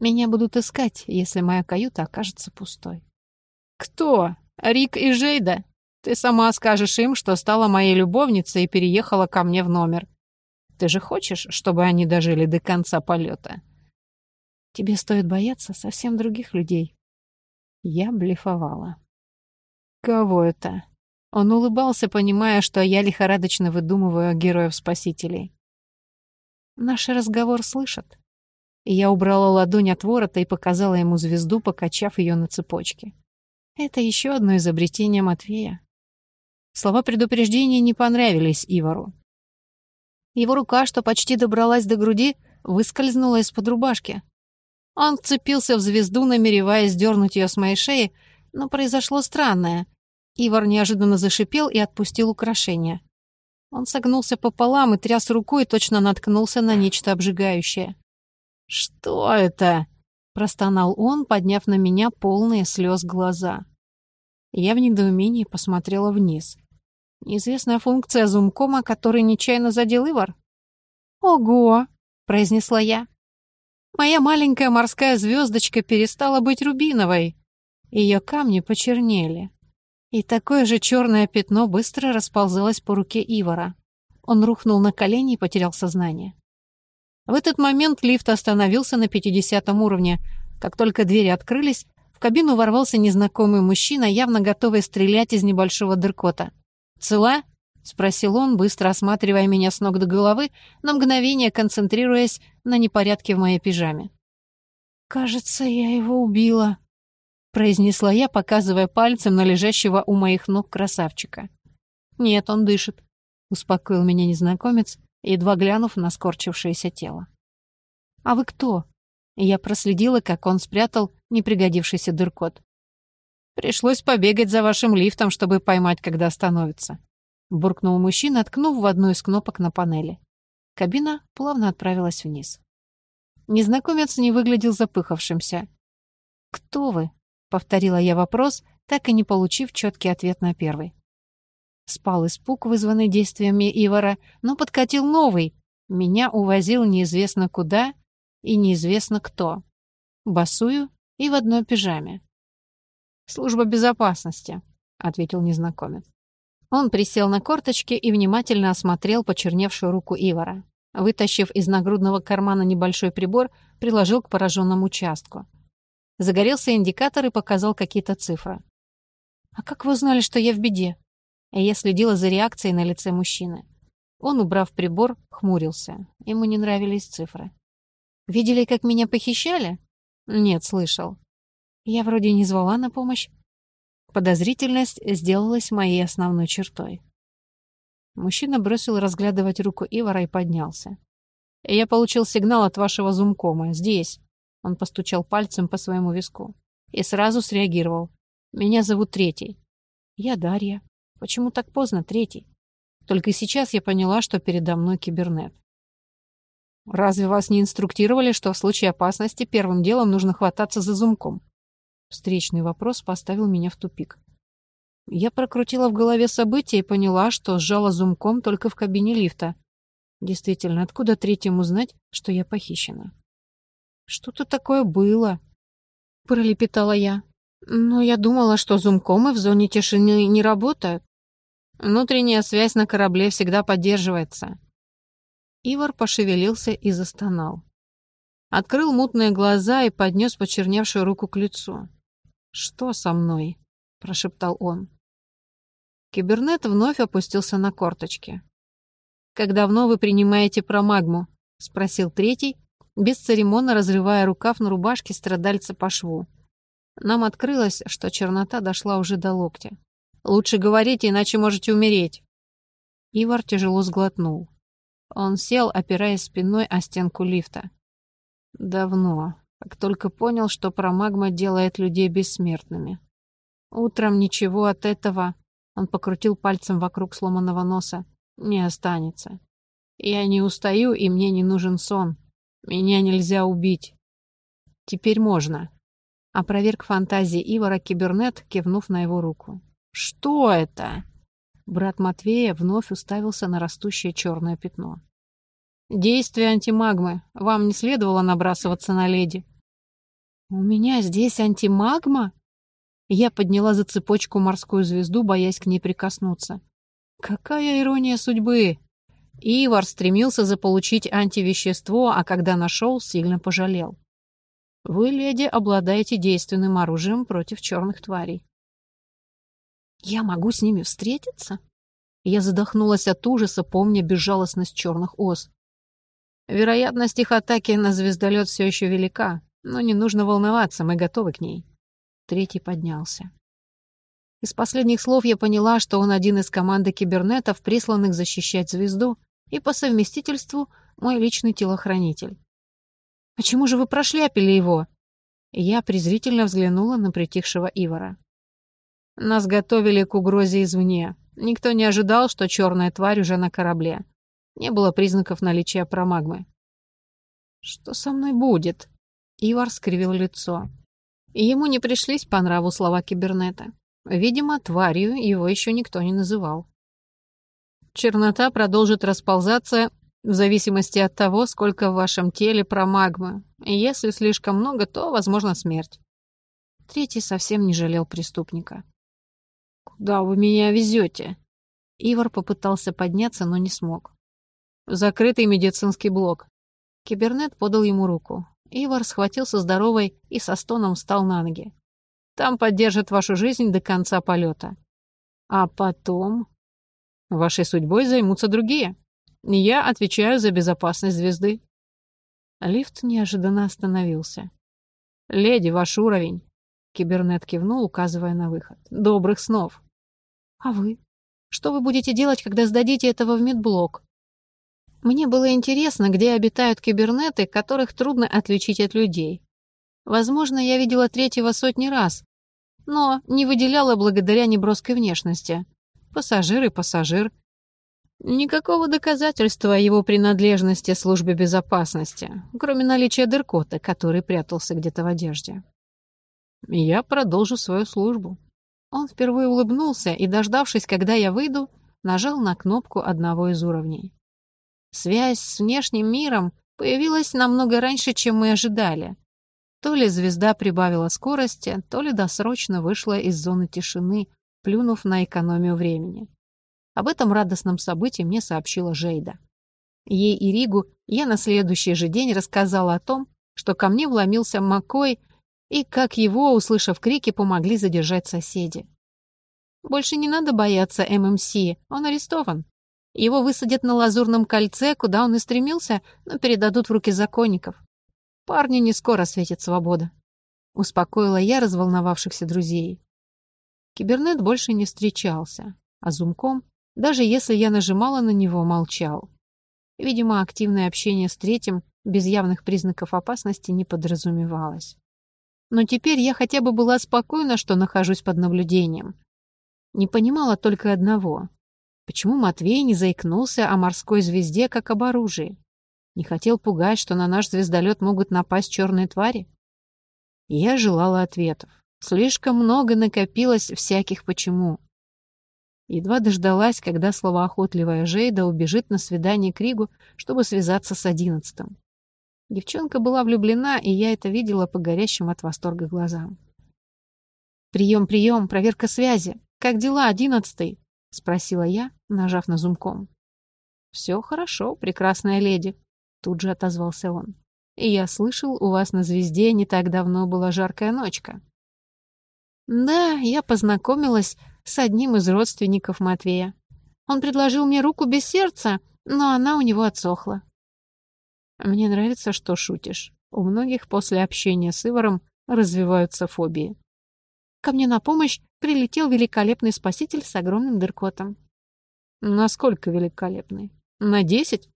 Меня будут искать, если моя каюта окажется пустой. Кто? Рик и Жейда? Ты сама скажешь им, что стала моей любовницей и переехала ко мне в номер. Ты же хочешь, чтобы они дожили до конца полета? Тебе стоит бояться совсем других людей. Я блефовала. Кого это? Он улыбался, понимая, что я лихорадочно выдумываю героев-спасителей. Наш разговор слышат. И я убрала ладонь от ворота и показала ему звезду, покачав ее на цепочке. Это еще одно изобретение Матвея. Слова предупреждения не понравились Ивару. Его рука, что почти добралась до груди, выскользнула из-под рубашки. Он вцепился в звезду, намереваясь дернуть ее с моей шеи, но произошло странное. Ивар неожиданно зашипел и отпустил украшение. Он согнулся пополам и тряс рукой, точно наткнулся на нечто обжигающее. «Что это?» — простонал он, подняв на меня полные слез глаза. Я в недоумении посмотрела вниз. Неизвестная функция зумкома, который нечаянно задел Ивар. «Ого!» — произнесла я. Моя маленькая морская звездочка перестала быть рубиновой. Ее камни почернели. И такое же черное пятно быстро расползалось по руке Ивара. Он рухнул на колени и потерял сознание. В этот момент лифт остановился на 50 уровне. Как только двери открылись, в кабину ворвался незнакомый мужчина, явно готовый стрелять из небольшого дыркота. «Цела?» — спросил он, быстро осматривая меня с ног до головы, на мгновение концентрируясь на непорядке в моей пижаме. «Кажется, я его убила», — произнесла я, показывая пальцем на лежащего у моих ног красавчика. «Нет, он дышит», — успокоил меня незнакомец, едва глянув на скорчившееся тело. «А вы кто?» Я проследила, как он спрятал непригодившийся дыркот. «Пришлось побегать за вашим лифтом, чтобы поймать, когда остановится», — буркнул мужчина, ткнув в одну из кнопок на панели. Кабина плавно отправилась вниз. Незнакомец не выглядел запыхавшимся. «Кто вы?» — повторила я вопрос, так и не получив четкий ответ на первый. Спал испуг, вызванный действиями Ивара, но подкатил новый. Меня увозил неизвестно куда и неизвестно кто. Босую и в одной пижаме. «Служба безопасности», — ответил незнакомец. Он присел на корточки и внимательно осмотрел почерневшую руку Ивара. Вытащив из нагрудного кармана небольшой прибор, приложил к пораженному участку. Загорелся индикатор и показал какие-то цифры. «А как вы узнали, что я в беде?» Я следила за реакцией на лице мужчины. Он, убрав прибор, хмурился. Ему не нравились цифры. «Видели, как меня похищали?» «Нет, слышал. Я вроде не звала на помощь». Подозрительность сделалась моей основной чертой. Мужчина бросил разглядывать руку Ивара и поднялся. «Я получил сигнал от вашего зумкома. Здесь». Он постучал пальцем по своему виску. И сразу среагировал. «Меня зовут Третий». «Я Дарья». Почему так поздно, третий? Только сейчас я поняла, что передо мной кибернет. Разве вас не инструктировали, что в случае опасности первым делом нужно хвататься за зумком? Встречный вопрос поставил меня в тупик. Я прокрутила в голове события и поняла, что сжала зумком только в кабине лифта. Действительно, откуда третьему знать, что я похищена? Что-то такое было, пролепетала я. Но я думала, что зумкомы в зоне тишины не работают. Внутренняя связь на корабле всегда поддерживается. Ивар пошевелился и застонал. Открыл мутные глаза и поднес почерневшую руку к лицу. «Что со мной?» — прошептал он. Кибернет вновь опустился на корточки. «Как давно вы принимаете промагму?» — спросил третий, бесцеремонно разрывая рукав на рубашке страдальца по шву. Нам открылось, что чернота дошла уже до локтя. Лучше говорите, иначе можете умереть». Ивар тяжело сглотнул. Он сел, опираясь спиной о стенку лифта. Давно, как только понял, что промагма делает людей бессмертными. Утром ничего от этого, он покрутил пальцем вокруг сломанного носа, не останется. Я не устаю, и мне не нужен сон. Меня нельзя убить. Теперь можно. Опроверг фантазии Ивара кибернет, кивнув на его руку. «Что это?» Брат Матвея вновь уставился на растущее черное пятно. «Действие антимагмы. Вам не следовало набрасываться на леди». У меня здесь антимагма? Я подняла за цепочку морскую звезду, боясь к ней прикоснуться. Какая ирония судьбы! Ивар стремился заполучить антивещество, а когда нашел, сильно пожалел. Вы, леди, обладаете действенным оружием против черных тварей. Я могу с ними встретиться? Я задохнулась от ужаса, помня безжалостность черных ос. Вероятность их атаки на звездолет все еще велика, но не нужно волноваться, мы готовы к ней. Третий поднялся. Из последних слов я поняла, что он один из команды кибернетов, присланных защищать звезду, и по совместительству мой личный телохранитель. «Почему же вы прошляпили его?» Я презрительно взглянула на притихшего Ивара. «Нас готовили к угрозе извне. Никто не ожидал, что черная тварь уже на корабле. Не было признаков наличия промагмы». «Что со мной будет?» Ивар скривил лицо. Ему не пришлись по нраву слова кибернета. Видимо, тварью его еще никто не называл. Чернота продолжит расползаться в зависимости от того, сколько в вашем теле промагмы. И если слишком много, то, возможно, смерть. Третий совсем не жалел преступника. «Куда вы меня везете?» Ивар попытался подняться, но не смог. «Закрытый медицинский блок». Кибернет подал ему руку. Ивар схватился здоровой и со стоном встал на ноги. «Там поддержат вашу жизнь до конца полета. А потом...» «Вашей судьбой займутся другие. Я отвечаю за безопасность звезды». Лифт неожиданно остановился. «Леди, ваш уровень!» Кибернет кивнул, указывая на выход. «Добрых снов!» «А вы? Что вы будете делать, когда сдадите этого в медблок?» Мне было интересно, где обитают кибернеты, которых трудно отличить от людей. Возможно, я видела третьего сотни раз, но не выделяла благодаря неброской внешности. Пассажир и пассажир. Никакого доказательства его принадлежности службе безопасности, кроме наличия дыркота, который прятался где-то в одежде. Я продолжу свою службу. Он впервые улыбнулся и, дождавшись, когда я выйду, нажал на кнопку одного из уровней. Связь с внешним миром появилась намного раньше, чем мы ожидали. То ли звезда прибавила скорости, то ли досрочно вышла из зоны тишины, плюнув на экономию времени. Об этом радостном событии мне сообщила Жейда. Ей и Ригу я на следующий же день рассказала о том, что ко мне вломился Маккой и как его, услышав крики, помогли задержать соседи. Больше не надо бояться ММС, он арестован. Его высадят на Лазурном кольце, куда он и стремился, но передадут в руки законников. Парню не скоро светит свобода. Успокоила я разволновавшихся друзей. Кибернет больше не встречался, а зумком, даже если я нажимала на него, молчал. Видимо, активное общение с третьим без явных признаков опасности не подразумевалось. Но теперь я хотя бы была спокойна, что нахожусь под наблюдением. Не понимала только одного. Почему Матвей не заикнулся о морской звезде как об оружии? Не хотел пугать, что на наш звездолет могут напасть черные твари? Я желала ответов. Слишком много накопилось всяких «почему». Едва дождалась, когда словоохотливая Жейда убежит на свидание к Ригу, чтобы связаться с одиннадцатым. Девчонка была влюблена, и я это видела по горящим от восторга глазам. «Прием, прием, проверка связи. Как дела, одиннадцатый?» — спросила я, нажав на зумком. «Все хорошо, прекрасная леди», — тут же отозвался он. «И я слышал, у вас на звезде не так давно была жаркая ночка». «Да, я познакомилась с одним из родственников Матвея. Он предложил мне руку без сердца, но она у него отсохла». «Мне нравится, что шутишь. У многих после общения с Иваром развиваются фобии». Ко мне на помощь прилетел великолепный спаситель с огромным дыркотом. Насколько великолепный? На десять?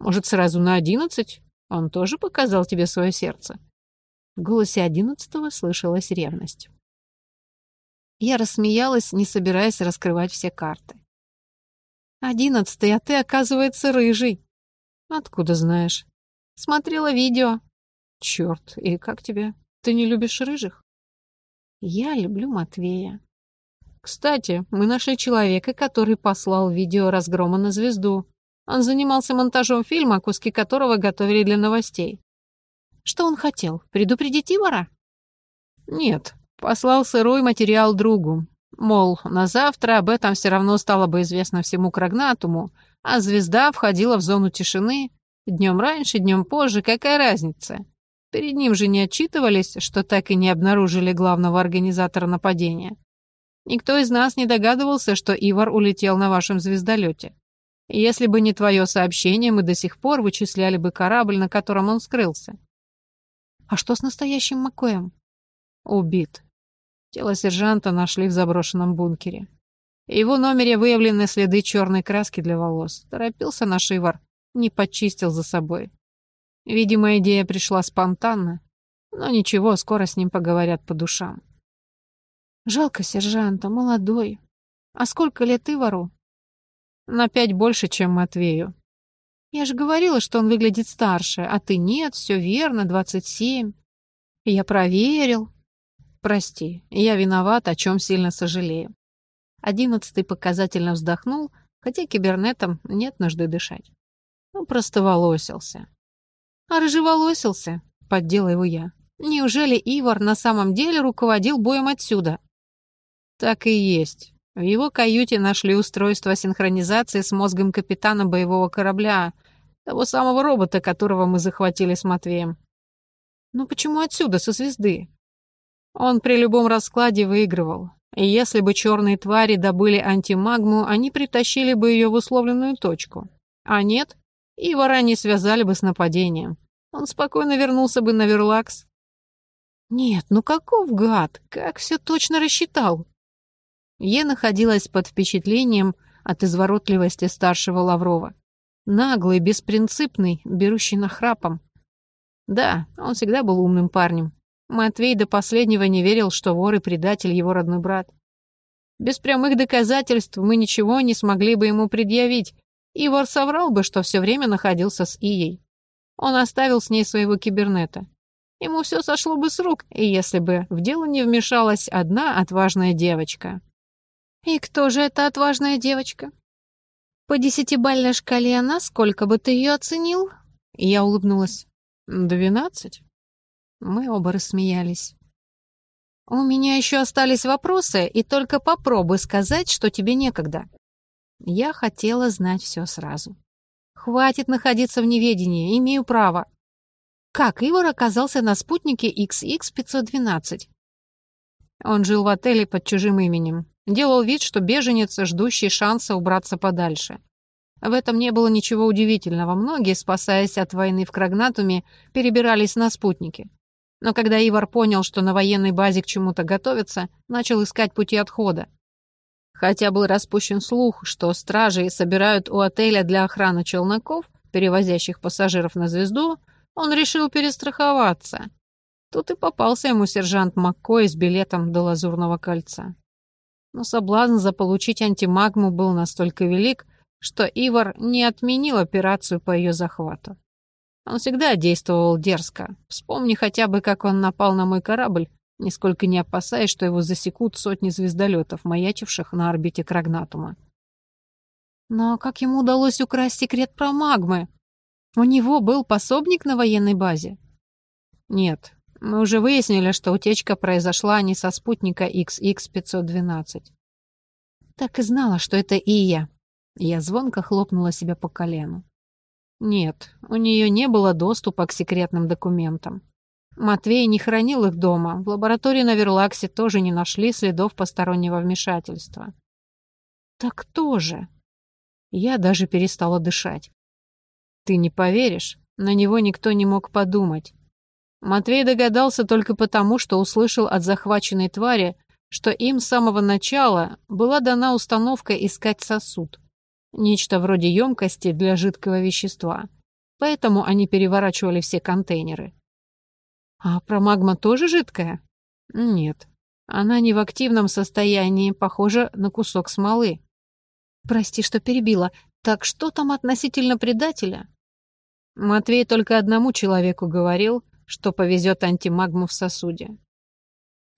Может, сразу на одиннадцать? Он тоже показал тебе свое сердце? В голосе одиннадцатого слышалась ревность. Я рассмеялась, не собираясь раскрывать все карты. «Одиннадцатый, а ты, оказывается, рыжий». «Откуда знаешь?» «Смотрела видео». «Черт, и как тебе? Ты не любишь рыжих?» Я люблю Матвея. Кстати, мы нашли человека, который послал видео разгрома на звезду. Он занимался монтажом фильма, куски которого готовили для новостей. Что он хотел? Предупредить Ивара? Нет, послал сырой материал другу. Мол, на завтра об этом все равно стало бы известно всему Крагнатуму, а звезда входила в зону тишины. Днем раньше, днем позже, какая разница? Перед ним же не отчитывались, что так и не обнаружили главного организатора нападения. Никто из нас не догадывался, что Ивар улетел на вашем звездолете. Если бы не твое сообщение, мы до сих пор вычисляли бы корабль, на котором он скрылся. А что с настоящим Макоем? Убит. Тело сержанта нашли в заброшенном бункере. В его номере выявлены следы черной краски для волос. Торопился на Шивар, не почистил за собой. Видимо, идея пришла спонтанно. Но ничего, скоро с ним поговорят по душам. Жалко сержанта, молодой. А сколько лет Ивару? На пять больше, чем Матвею. Я же говорила, что он выглядит старше, а ты нет, все верно, двадцать семь. Я проверил. Прости, я виноват, о чем сильно сожалею. Одиннадцатый показательно вздохнул, хотя кибернетом нет нужды дышать. Ну, просто волосился. А рыжеволосился, поддела его я. Неужели Ивар на самом деле руководил боем отсюда? Так и есть. В его каюте нашли устройство синхронизации с мозгом капитана боевого корабля, того самого робота, которого мы захватили с Матвеем. Но почему отсюда, со звезды? Он при любом раскладе выигрывал. И если бы черные твари добыли антимагму, они притащили бы ее в условленную точку. А нет, и вора не связали бы с нападением. Он спокойно вернулся бы на Верлакс. Нет, ну каков гад, как все точно рассчитал. Я находилась под впечатлением от изворотливости старшего Лаврова. Наглый, беспринципный, берущий нахрапом. Да, он всегда был умным парнем. Матвей до последнего не верил, что вор и предатель его родной брат. Без прямых доказательств мы ничего не смогли бы ему предъявить, и вор соврал бы, что все время находился с Ией. Он оставил с ней своего кибернета. Ему все сошло бы с рук, и если бы в дело не вмешалась одна отважная девочка. «И кто же эта отважная девочка?» «По десятибальной шкале она, сколько бы ты ее оценил?» Я улыбнулась. «Двенадцать?» Мы оба рассмеялись. «У меня еще остались вопросы, и только попробуй сказать, что тебе некогда». Я хотела знать все сразу. Хватит находиться в неведении, имею право. Как Ивар оказался на спутнике XX-512? Он жил в отеле под чужим именем. Делал вид, что беженец, ждущий шанса убраться подальше. В этом не было ничего удивительного. Многие, спасаясь от войны в Крагнатуме, перебирались на спутники. Но когда Ивар понял, что на военной базе к чему-то готовится, начал искать пути отхода. Хотя был распущен слух, что стражи собирают у отеля для охраны челноков, перевозящих пассажиров на звезду, он решил перестраховаться. Тут и попался ему сержант Маккой с билетом до Лазурного кольца но соблазн заполучить антимагму был настолько велик, что Ивар не отменил операцию по ее захвату. Он всегда действовал дерзко. Вспомни хотя бы, как он напал на мой корабль, нисколько не опасаясь, что его засекут сотни звездолетов, маячивших на орбите Крагнатума. Но как ему удалось украсть секрет про магмы? У него был пособник на военной базе? Нет, мы уже выяснили, что утечка произошла не со спутника XX-512. Так и знала, что это Ия. Я звонко хлопнула себя по колену. Нет, у нее не было доступа к секретным документам. Матвей не хранил их дома. В лаборатории на Верлаксе тоже не нашли следов постороннего вмешательства. Так кто же? Я даже перестала дышать. Ты не поверишь, на него никто не мог подумать. Матвей догадался только потому, что услышал от захваченной твари, что им с самого начала была дана установка искать сосуд. Нечто вроде емкости для жидкого вещества. Поэтому они переворачивали все контейнеры. А промагма тоже жидкая? Нет. Она не в активном состоянии, похожа на кусок смолы. Прости, что перебила. Так что там относительно предателя? Матвей только одному человеку говорил, что повезет антимагму в сосуде.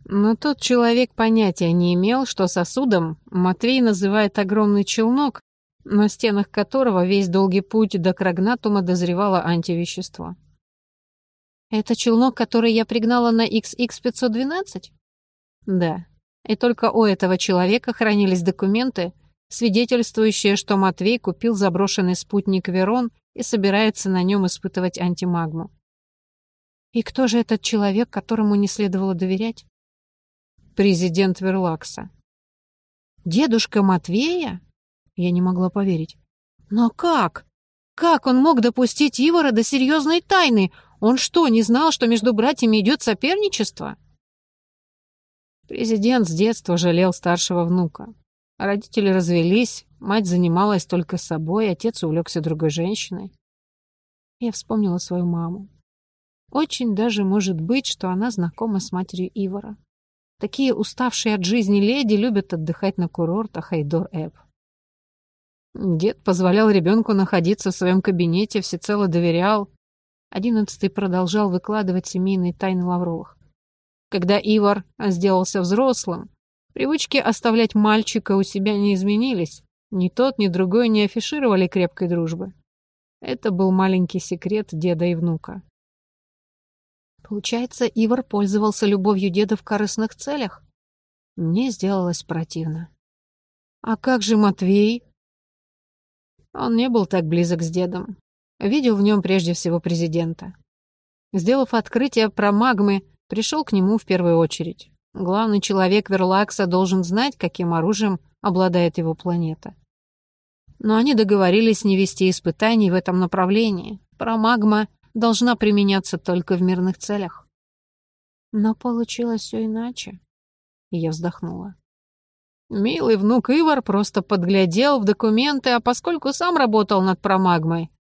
Но тот человек понятия не имел, что сосудом Матвей называет огромный челнок, на стенах которого весь долгий путь до Крагнатума дозревало антивещество. Это челнок, который я пригнала на XX-512? Да. И только у этого человека хранились документы, свидетельствующие, что Матвей купил заброшенный спутник Верон и собирается на нем испытывать антимагму. И кто же этот человек, которому не следовало доверять? Президент Верлакса. Дедушка Матвея? Я не могла поверить. Но как? Как он мог допустить Ивара до серьезной тайны? Он что, не знал, что между братьями идет соперничество? Президент с детства жалел старшего внука. Родители развелись, мать занималась только собой, отец увлекся другой женщиной. Я вспомнила свою маму. Очень даже может быть, что она знакома с матерью Ивара. Такие уставшие от жизни леди любят отдыхать на курортах Айдор-Эб. Дед позволял ребенку находиться в своем кабинете, всецело доверял. Одиннадцатый продолжал выкладывать семейные тайны Лавровых. Когда Ивар сделался взрослым, привычки оставлять мальчика у себя не изменились. Ни тот, ни другой не афишировали крепкой дружбы. Это был маленький секрет деда и внука. Получается, Ивар пользовался любовью деда в корыстных целях? Мне сделалось противно. А как же Матвей? Он не был так близок с дедом. Видел в нем прежде всего президента. Сделав открытие про магмы, пришел к нему в первую очередь. Главный человек Верлакса должен знать, каким оружием обладает его планета. Но они договорились не вести испытаний в этом направлении. Промагма должна применяться только в мирных целях. Но получилось все иначе. И я вздохнула. Милый внук Ивар просто подглядел в документы, а поскольку сам работал над промагмой,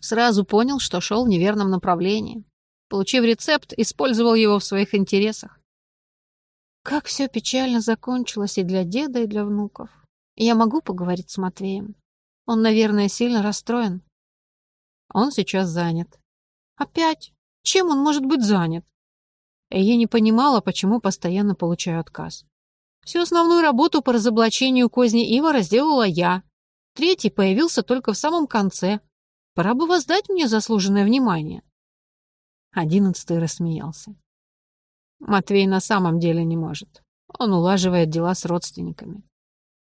сразу понял, что шел в неверном направлении. Получив рецепт, использовал его в своих интересах. Как все печально закончилось и для деда, и для внуков. Я могу поговорить с Матвеем? Он, наверное, сильно расстроен. Он сейчас занят. Опять? Чем он может быть занят? И я не понимала, почему постоянно получаю отказ. Всю основную работу по разоблачению козни Ивара сделала я. Третий появился только в самом конце. Пора бы воздать мне заслуженное внимание. Одиннадцатый рассмеялся. Матвей на самом деле не может. Он улаживает дела с родственниками.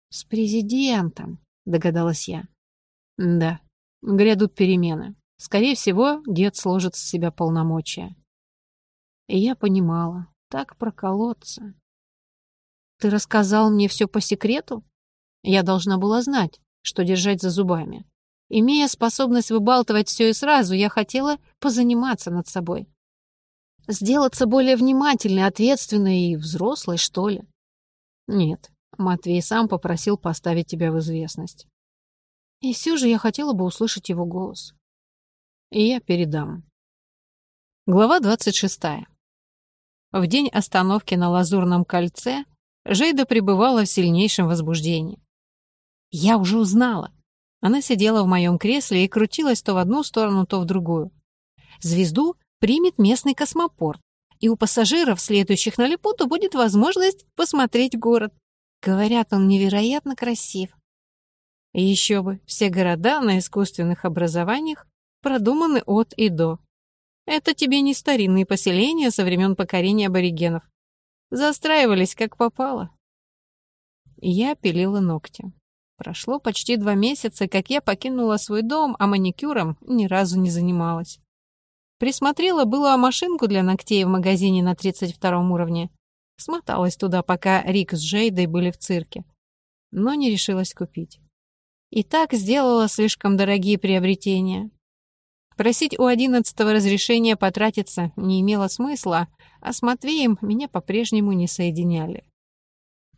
«С президентом», — догадалась я. «Да, грядут перемены. Скорее всего, дед сложит с себя полномочия». И я понимала, так проколоться. «Ты рассказал мне все по секрету?» Я должна была знать, что держать за зубами. Имея способность выбалтывать все и сразу, я хотела позаниматься над собой. Сделаться более внимательной, ответственной и взрослой, что ли. Нет, Матвей сам попросил поставить тебя в известность. И все же я хотела бы услышать его голос. И я передам. Глава 26. В день остановки на Лазурном кольце Жейда пребывала в сильнейшем возбуждении. Я уже узнала. Она сидела в моем кресле и крутилась то в одну сторону, то в другую. Звезду примет местный космопорт, и у пассажиров, следующих на Лепуту, будет возможность посмотреть город. Говорят, он невероятно красив. И еще бы, все города на искусственных образованиях продуманы от и до. Это тебе не старинные поселения со времен покорения аборигенов. Застраивались как попало. Я пилила ногти. Прошло почти два месяца, как я покинула свой дом, а маникюром ни разу не занималась. Присмотрела было машинку для ногтей в магазине на 32 уровне. Смоталась туда, пока Рик с Джейдой были в цирке. Но не решилась купить. И так сделала слишком дорогие приобретения. Просить у одиннадцатого разрешения потратиться не имело смысла, а с Матвеем меня по-прежнему не соединяли.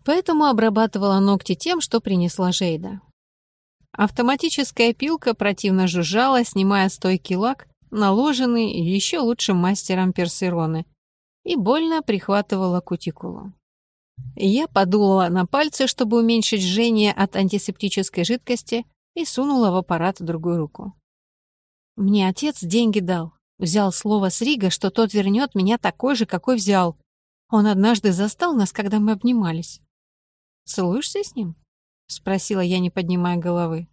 Поэтому обрабатывала ногти тем, что принесла Жейда. Автоматическая пилка противно жужжала, снимая стойкий лак, наложенный еще лучшим мастером персероны, и больно прихватывала кутикулу. Я подула на пальцы, чтобы уменьшить жжение от антисептической жидкости, и сунула в аппарат другую руку. Мне отец деньги дал. Взял слово с Рига, что тот вернет меня такой же, какой взял. Он однажды застал нас, когда мы обнимались. «Целуешься с ним?» — спросила я, не поднимая головы.